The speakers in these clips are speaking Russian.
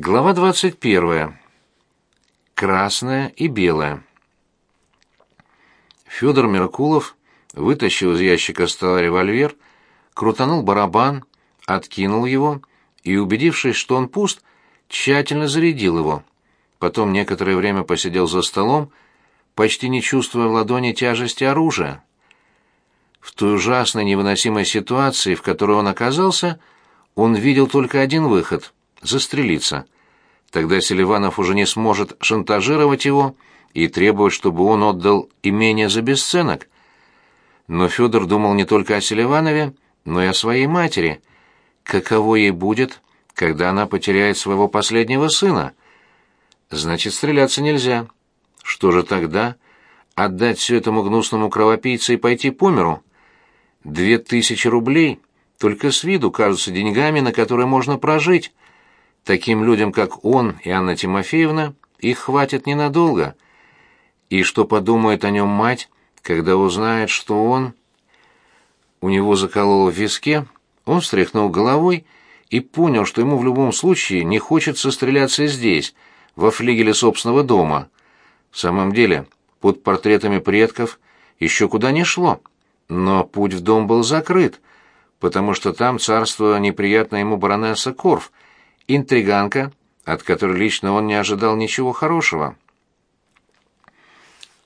Глава 21. Красное и белое. Федор Меркулов вытащил из ящика стола револьвер, крутанул барабан, откинул его и, убедившись, что он пуст, тщательно зарядил его. Потом некоторое время посидел за столом, почти не чувствуя в ладони тяжести оружия. В той ужасной невыносимой ситуации, в которой он оказался, он видел только один выход — застрелиться. Тогда Селиванов уже не сможет шантажировать его и требовать, чтобы он отдал имение за бесценок. Но Федор думал не только о Селиванове, но и о своей матери. Каково ей будет, когда она потеряет своего последнего сына? Значит, стреляться нельзя. Что же тогда? Отдать все этому гнусному кровопийце и пойти по миру? Две тысячи рублей только с виду кажутся деньгами, на которые можно прожить. Таким людям, как он и Анна Тимофеевна, их хватит ненадолго. И что подумает о нем мать, когда узнает, что он... У него закололо в виске, он встряхнул головой и понял, что ему в любом случае не хочется стреляться здесь, во флигеле собственного дома. В самом деле, под портретами предков еще куда не шло, но путь в дом был закрыт, потому что там царство неприятная ему баронесса Корф — интриганка, от которой лично он не ожидал ничего хорошего.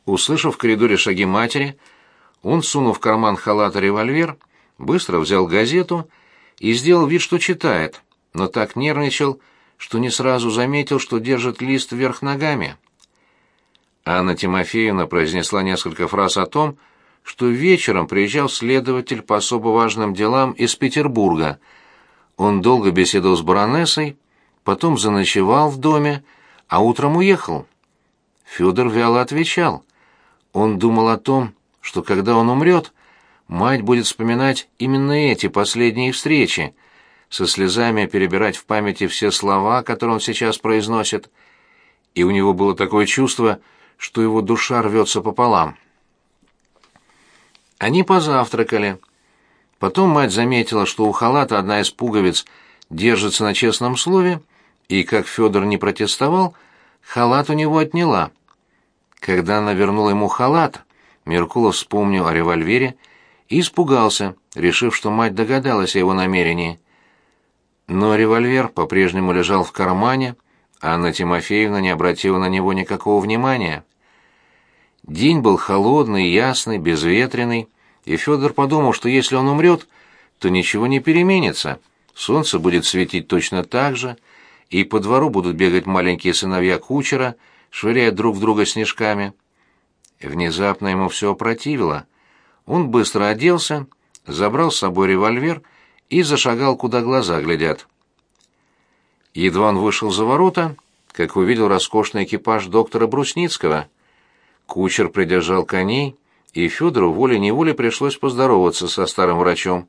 Услышав в коридоре шаги матери, он, сунув в карман халата револьвер, быстро взял газету и сделал вид, что читает, но так нервничал, что не сразу заметил, что держит лист вверх ногами. Анна Тимофеевна произнесла несколько фраз о том, что вечером приезжал следователь по особо важным делам из Петербурга — он долго беседовал с баронессой, потом заночевал в доме, а утром уехал. Федор вяло отвечал. Он думал о том, что когда он умрет, мать будет вспоминать именно эти последние встречи, со слезами перебирать в памяти все слова, которые он сейчас произносит, и у него было такое чувство, что его душа рвется пополам. Они позавтракали. Потом мать заметила, что у халата одна из пуговиц держится на честном слове, и, как Федор не протестовал, халат у него отняла. Когда она вернула ему халат, Меркулов вспомнил о револьвере и испугался, решив, что мать догадалась о его намерении. Но револьвер по-прежнему лежал в кармане, а Анна Тимофеевна не обратила на него никакого внимания. День был холодный, ясный, безветренный, и Федор подумал, что если он умрет, то ничего не переменится. Солнце будет светить точно так же, и по двору будут бегать маленькие сыновья кучера, швыряя друг в друга снежками. Внезапно ему все опротивило. Он быстро оделся, забрал с собой револьвер и зашагал, куда глаза глядят. Едва он вышел за ворота, как увидел роскошный экипаж доктора Брусницкого. Кучер придержал коней, и Федору волей-неволей пришлось поздороваться со старым врачом.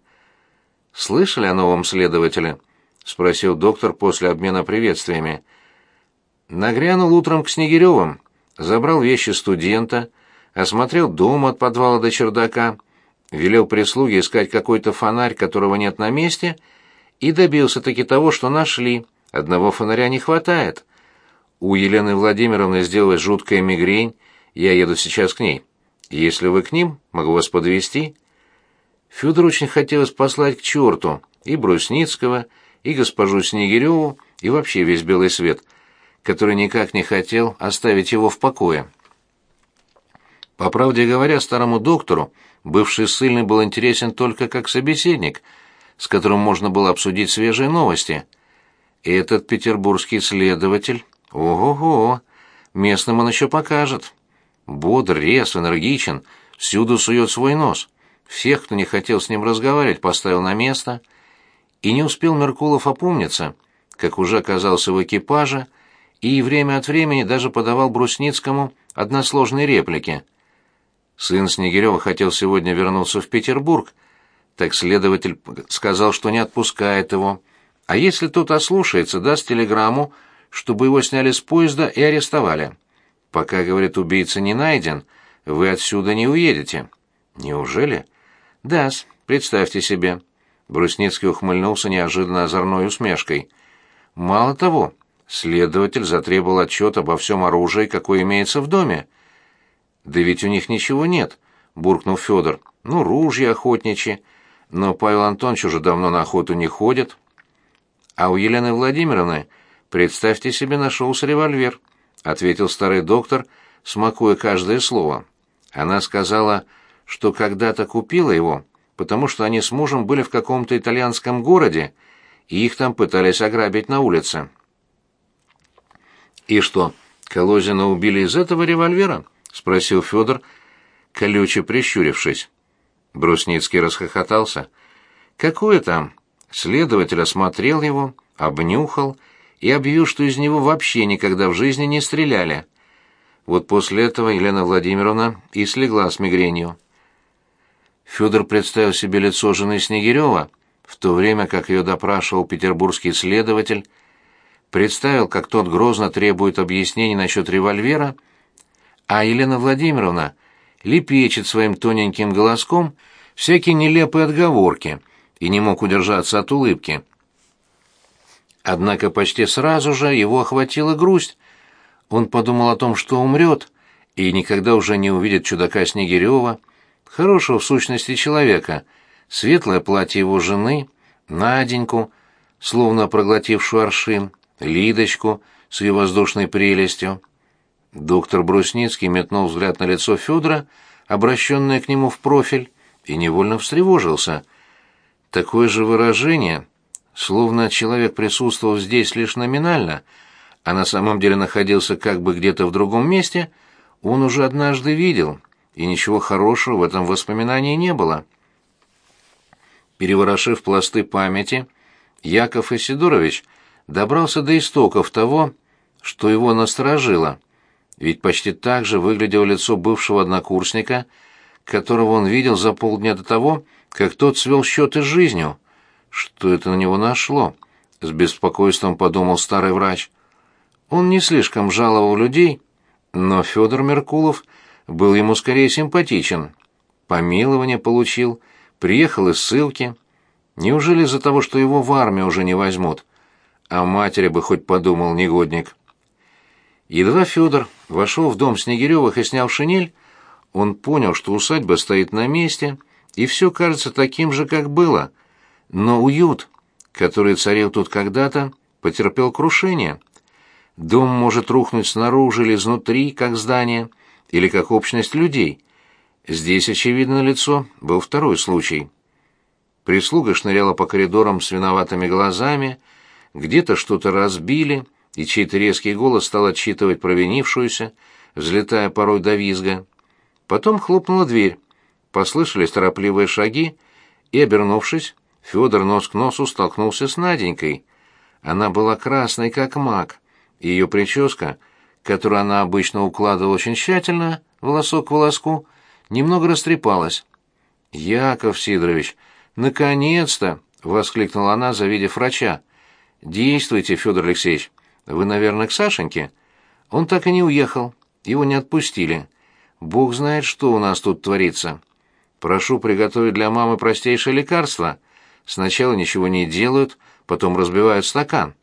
«Слышали о новом следователе?» — спросил доктор после обмена приветствиями. Нагрянул утром к Снегиревым, забрал вещи студента, осмотрел дом от подвала до чердака, велел прислуге искать какой-то фонарь, которого нет на месте, и добился-таки того, что нашли. Одного фонаря не хватает. У Елены Владимировны сделалась жуткая мигрень, я еду сейчас к ней. Если вы к ним, могу вас подвести. Федор очень хотелось послать к черту и Брусницкого, и госпожу Снегиреву, и вообще весь белый свет, который никак не хотел оставить его в покое. По правде говоря, старому доктору бывший ссыльный был интересен только как собеседник, с которым можно было обсудить свежие новости. И этот петербургский следователь, ого-го, местным он еще покажет. Бодр, рез, энергичен, всюду сует свой нос. Всех, кто не хотел с ним разговаривать, поставил на место. И не успел Меркулов опомниться, как уже оказался в экипаже, и время от времени даже подавал Брусницкому односложные реплики. Сын Снегирева хотел сегодня вернуться в Петербург, так следователь сказал, что не отпускает его. А если тот ослушается, даст телеграмму, чтобы его сняли с поезда и арестовали. Пока, говорит, убийца не найден, вы отсюда не уедете. Неужели? да представьте себе. Брусницкий ухмыльнулся неожиданно озорной усмешкой. Мало того, Следователь затребовал отчет обо всем оружии, какое имеется в доме. «Да ведь у них ничего нет», — буркнул Федор. «Ну, ружья охотничьи. Но Павел Антонович уже давно на охоту не ходит». «А у Елены Владимировны, представьте себе, нашелся револьвер», — ответил старый доктор, смакуя каждое слово. Она сказала, что когда-то купила его, потому что они с мужем были в каком-то итальянском городе, и их там пытались ограбить на улице. «И что, Колозина убили из этого револьвера?» — спросил Федор, колюче прищурившись. Брусницкий расхохотался. «Какое там?» Следователь осмотрел его, обнюхал и объявил, что из него вообще никогда в жизни не стреляли. Вот после этого Елена Владимировна и слегла с мигренью. Федор представил себе лицо жены Снегирева, в то время как ее допрашивал петербургский следователь, представил, как тот грозно требует объяснений насчет револьвера, а Елена Владимировна лепечет своим тоненьким голоском всякие нелепые отговорки и не мог удержаться от улыбки. Однако почти сразу же его охватила грусть. Он подумал о том, что умрет, и никогда уже не увидит чудака Снегирева, хорошего в сущности человека, светлое платье его жены, Наденьку, словно проглотившую аршин, Лидочку с ее воздушной прелестью. Доктор Брусницкий метнул взгляд на лицо Федора, обращенное к нему в профиль, и невольно встревожился. Такое же выражение, словно человек присутствовал здесь лишь номинально, а на самом деле находился как бы где-то в другом месте, он уже однажды видел, и ничего хорошего в этом воспоминании не было. Переворошив пласты памяти, Яков Исидорович добрался до истоков того, что его насторожило. Ведь почти так же выглядело лицо бывшего однокурсника, которого он видел за полдня до того, как тот свел счеты с жизнью. Что это на него нашло? С беспокойством подумал старый врач. Он не слишком жаловал людей, но Федор Меркулов был ему скорее симпатичен. Помилование получил, приехал из ссылки. Неужели из-за того, что его в армию уже не возьмут? О матери бы хоть подумал негодник. Едва Федор вошел в дом Снегиревых и снял шинель, он понял, что усадьба стоит на месте, и все кажется таким же, как было. Но уют, который царил тут когда-то, потерпел крушение. Дом может рухнуть снаружи или изнутри, как здание, или как общность людей. Здесь, очевидно, лицо был второй случай. Прислуга шныряла по коридорам с виноватыми глазами, где-то что-то разбили, и чей-то резкий голос стал отчитывать провинившуюся, взлетая порой до визга. Потом хлопнула дверь, послышались торопливые шаги, и, обернувшись, Федор нос к носу столкнулся с Наденькой. Она была красной, как мак, ее прическа, которую она обычно укладывала очень тщательно, волосок к волоску, немного растрепалась. «Яков Сидорович, наконец-то!» — воскликнула она, завидев врача. «Действуйте, Федор Алексеевич. Вы, наверное, к Сашеньке?» Он так и не уехал. Его не отпустили. Бог знает, что у нас тут творится. Прошу приготовить для мамы простейшее лекарство. Сначала ничего не делают, потом разбивают стакан.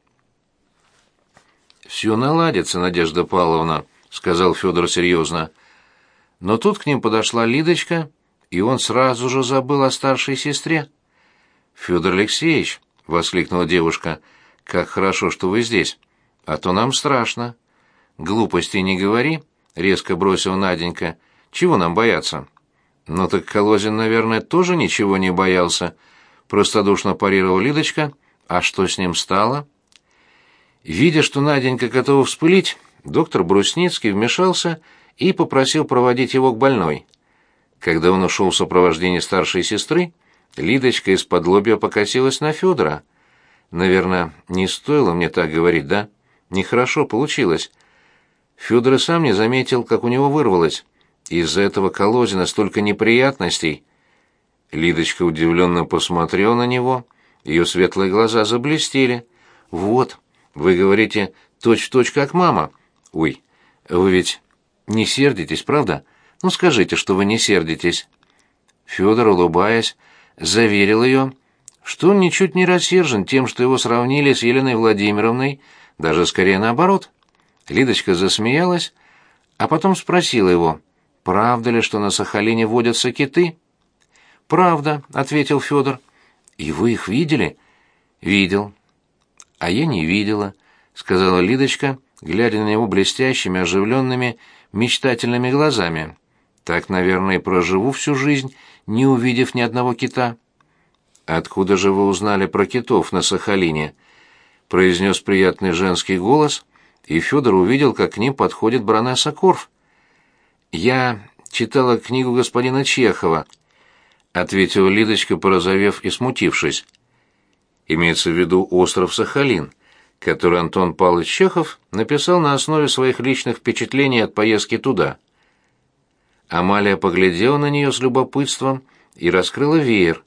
«Все наладится, Надежда Павловна», — сказал Федор серьезно. Но тут к ним подошла Лидочка, и он сразу же забыл о старшей сестре. «Федор Алексеевич», — воскликнула девушка, — как хорошо, что вы здесь. А то нам страшно. Глупости не говори, резко бросил Наденька. Чего нам бояться? Ну так Колозин, наверное, тоже ничего не боялся, простодушно парировала Лидочка. А что с ним стало? Видя, что Наденька готова вспылить, доктор Брусницкий вмешался и попросил проводить его к больной. Когда он ушел в сопровождении старшей сестры, Лидочка из-под лобья покосилась на Федора. Наверное, не стоило мне так говорить, да? Нехорошо получилось. Федор и сам не заметил, как у него вырвалось. Из-за этого Колозина столько неприятностей. Лидочка удивленно посмотрела на него, ее светлые глаза заблестели. «Вот, вы говорите точь-в-точь, -точь, как мама. Ой, вы ведь не сердитесь, правда? Ну скажите, что вы не сердитесь». Федор, улыбаясь, заверил ее, что он ничуть не рассержен тем, что его сравнили с Еленой Владимировной, даже скорее наоборот. Лидочка засмеялась, а потом спросила его, правда ли, что на Сахалине водятся киты? «Правда», — ответил Федор. «И вы их видели?» «Видел». «А я не видела», — сказала Лидочка, глядя на него блестящими, оживленными, мечтательными глазами. «Так, наверное, и проживу всю жизнь, не увидев ни одного кита». «Откуда же вы узнали про китов на Сахалине?» — произнес приятный женский голос, и Федор увидел, как к ним подходит баронесса Корф. «Я читала книгу господина Чехова», — ответила Лидочка, порозовев и смутившись. Имеется в виду остров Сахалин, который Антон Павлович Чехов написал на основе своих личных впечатлений от поездки туда. Амалия поглядела на нее с любопытством и раскрыла веер,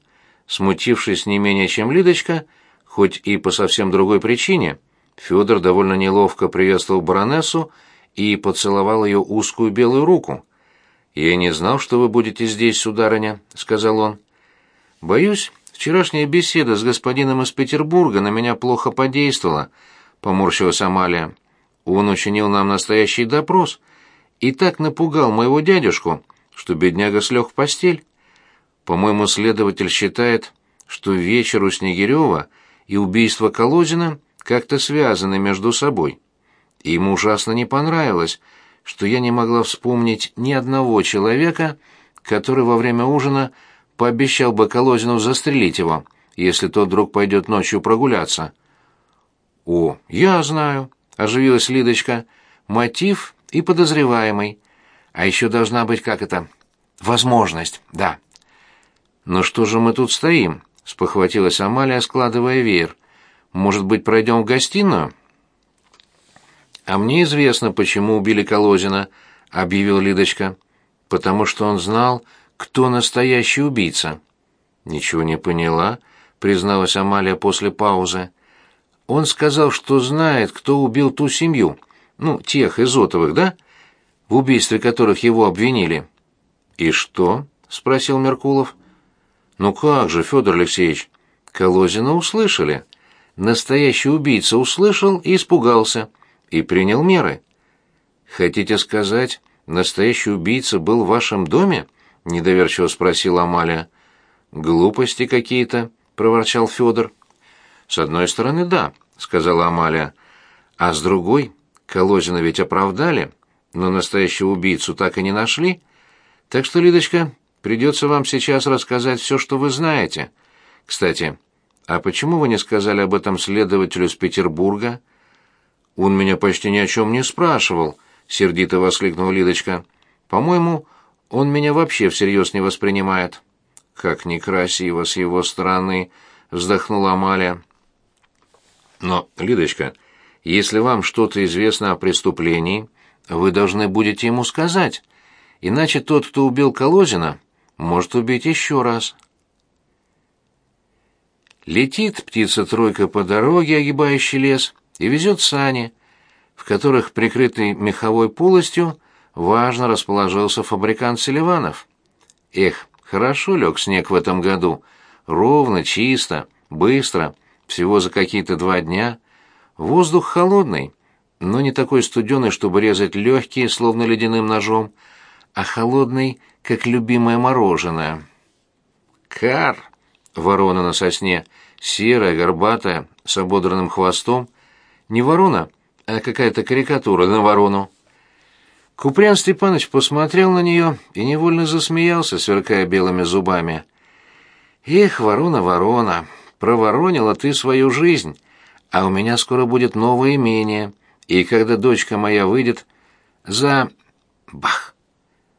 смутившись не менее чем Лидочка, хоть и по совсем другой причине. Федор довольно неловко приветствовал баронессу и поцеловал ее узкую белую руку. «Я не знал, что вы будете здесь, сударыня», — сказал он. «Боюсь, вчерашняя беседа с господином из Петербурга на меня плохо подействовала», — поморщилась Амалия. «Он учинил нам настоящий допрос и так напугал моего дядюшку, что бедняга слег в постель. По-моему, следователь считает, что вечер у Снегирева и убийство Колозина как-то связаны между собой. Ему ужасно не понравилось, что я не могла вспомнить ни одного человека, который во время ужина пообещал бы Колозину застрелить его, если тот вдруг пойдет ночью прогуляться. «О, я знаю», — оживилась Лидочка, — «мотив и подозреваемый. А еще должна быть, как это, возможность, да». «Но что же мы тут стоим?» — спохватилась Амалия, складывая веер. «Может быть, пройдем в гостиную?» «А мне известно, почему убили Колозина», — объявил Лидочка. «Потому что он знал, кто настоящий убийца». «Ничего не поняла», — призналась Амалия после паузы. «Он сказал, что знает, кто убил ту семью, ну, тех Изотовых, да? В убийстве которых его обвинили». «И что?» — спросил Меркулов. «Ну как же, Федор Алексеевич, Колозина услышали. Настоящий убийца услышал и испугался» и принял меры. Хотите сказать, настоящий убийца был в вашем доме? недоверчиво спросила Амалия. Глупости какие-то, проворчал Федор. С одной стороны, да, сказала Амалия. А с другой, Колозина ведь оправдали, но настоящего убийцу так и не нашли. Так что, Лидочка, придется вам сейчас рассказать все, что вы знаете. Кстати, а почему вы не сказали об этом следователю из Петербурга? Он меня почти ни о чем не спрашивал, сердито воскликнула Лидочка. По-моему, он меня вообще всерьез не воспринимает. Как некрасиво с его стороны, вздохнула Амалия. Но, Лидочка, если вам что-то известно о преступлении, вы должны будете ему сказать. Иначе тот, кто убил Колозина, может убить еще раз. Летит птица-тройка по дороге, огибающей лес, и везет сани, в которых, прикрытый меховой полостью, важно расположился фабрикант Селиванов. Эх, хорошо лег снег в этом году. Ровно, чисто, быстро, всего за какие-то два дня. Воздух холодный, но не такой студеный, чтобы резать легкие, словно ледяным ножом, а холодный, как любимое мороженое. Кар! Ворона на сосне, серая, горбатая, с ободранным хвостом, не ворона, а какая-то карикатура на ворону. Купрян Степанович посмотрел на нее и невольно засмеялся, сверкая белыми зубами. «Эх, ворона, ворона, проворонила ты свою жизнь, а у меня скоро будет новое имение, и когда дочка моя выйдет за... Бах!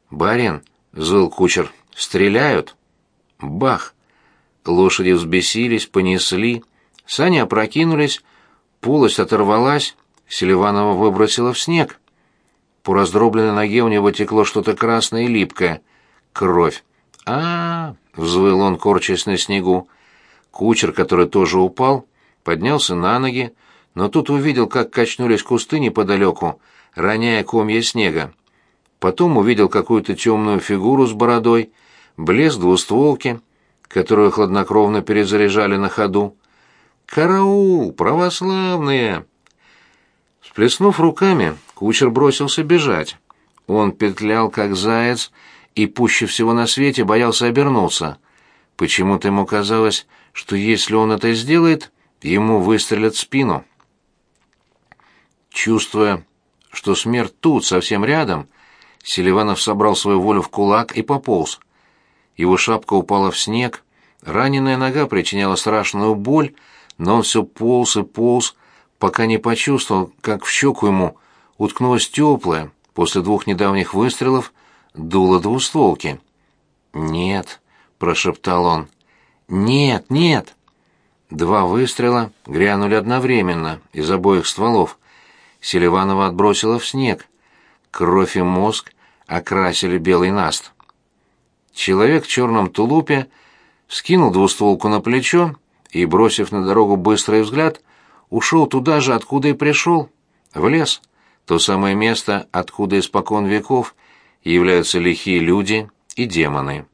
Барин, зыл кучер, стреляют. Бах! Лошади взбесились, понесли, сани опрокинулись, Полость оторвалась, Селиванова выбросила в снег. По раздробленной ноге у него текло что-то красное и липкое. Кровь. а, -а, взвыл он, корчась на снегу. Кучер, который тоже упал, поднялся на ноги, но тут увидел, как качнулись кусты неподалеку, роняя комья снега. Потом увидел какую-то темную фигуру с бородой, блеск двустволки, которую хладнокровно перезаряжали на ходу. «Караул! Православные!» Всплеснув руками, кучер бросился бежать. Он петлял, как заяц, и пуще всего на свете боялся обернуться. Почему-то ему казалось, что если он это сделает, ему выстрелят в спину. Чувствуя, что смерть тут, совсем рядом, Селиванов собрал свою волю в кулак и пополз. Его шапка упала в снег, раненая нога причиняла страшную боль, но он все полз и полз, пока не почувствовал, как в щеку ему уткнулась теплая, после двух недавних выстрелов, дуло двустволки. «Нет», — прошептал он, — «нет, нет». Два выстрела грянули одновременно из обоих стволов. Селиванова отбросила в снег. Кровь и мозг окрасили белый наст. Человек в черном тулупе скинул двустволку на плечо и, бросив на дорогу быстрый взгляд, ушел туда же, откуда и пришел, в лес, то самое место, откуда испокон веков являются лихие люди и демоны.